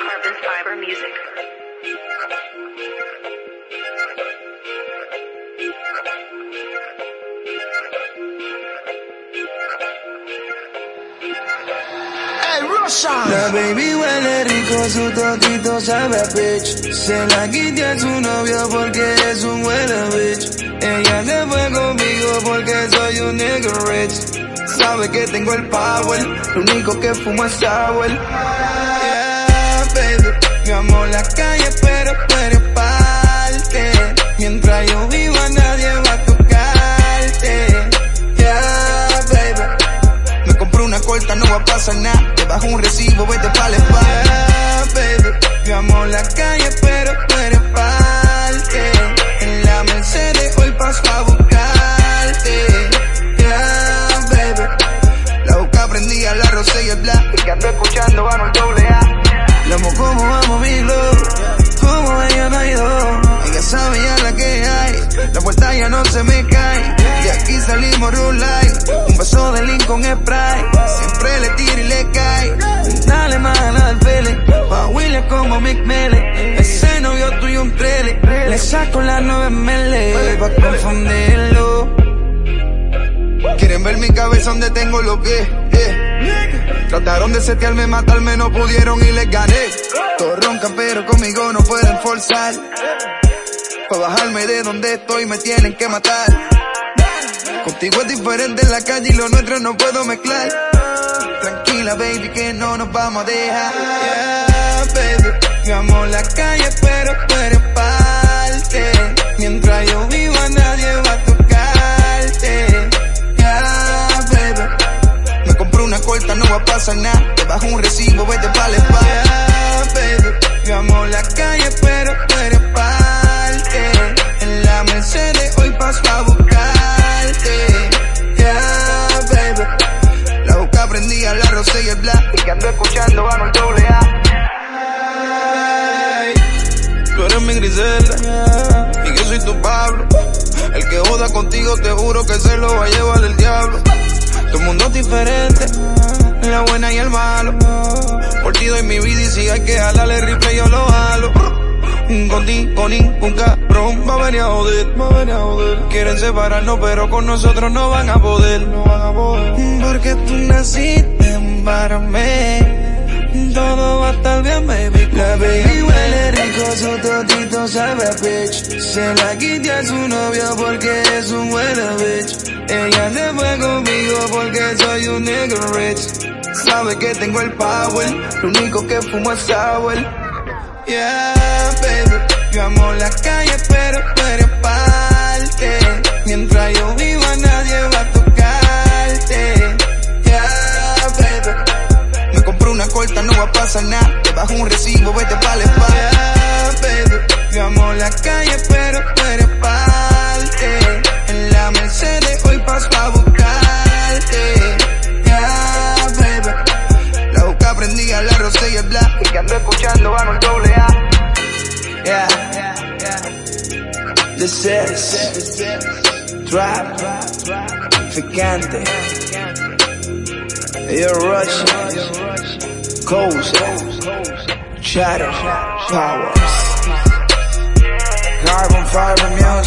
Carbon fiber music. La baby huele rico, su totito sabe a bitch. Se la quité a su novio porque es un buena bitch. Ella se fue conmigo porque soy un nigga rich. Sabe que tengo el power, lo único que fumo es sour. Yeah, amo la calle pero tú eres parte. Mientras yo viva nadie va a tocarte. Yeah, baby, me compré una corta, no va a pasar nada. Te bajo un recibo, vete pa' la espalda. Yeah, baby, amo la calle pero se me cae. Y aquí salimos rulay, un beso de Lincoln Sprite. Siempre le tira y le cae, dale mala al pele. Pa' William como Mick Mele, ese novio tuyo un trele. Le saco las nueve mele, pa' confundirlo. Quieren ver mi cabeza donde tengo los pies, eh. Trataron de setearme, matarme, no pudieron y les gané. Todos pero conmigo no pueden forzar. Para bajarme de donde estoy me tienen que matar. Contigo es diferente en la calle y lo nuestro no puedo mezclar. Tranquila, baby, que no nos vamos a dejar. Yeah, baby, yo amo la calle, pero tú eres parte. Mientras yo viva, nadie va a tocarte. Yeah, baby, me compré una corta, no va a pasar nada. Te bajo un recibo, vete pa' soy tu Pablo. El que joda contigo te juro que se lo va a llevar el diablo. Tu mundo es diferente, la buena y el malo. Por ti doy mi vida y si hay que jalarle el rifle yo lo jalo. Contigo ningún cabrón va a venir a joder, va a venir a joder. Quieren separarnos pero con nosotros no van a poder, no van a poder. Porque tú naciste para mí. Todo va a estar bien, baby. La baby huele rico, totito sabe a bitch. Se la quité a su novio porque es un buena bitch. Ella se fue conmigo porque soy un nigga rich. Sabe que tengo el power, lo único que fumo es sour. Yeah, baby, yo amo la calle pero tú eres parte. Mientras yo viva nadie va a tocarte. Yeah, baby. Me compré una corta, no va a pasar nada. Te bajo un recibo, vete pa' la espalda. Yeah, baby. La calle, pero tú eres parte. En la Mercedes hoy paso a buscarte. Yeah, baby. La boca prendía, la rosé y el black. Y que ando escuchando a el doble A. Yeah. This is Trap Ficante You're Russian Coast Shadow Powers Carbon Fiber Music From Miami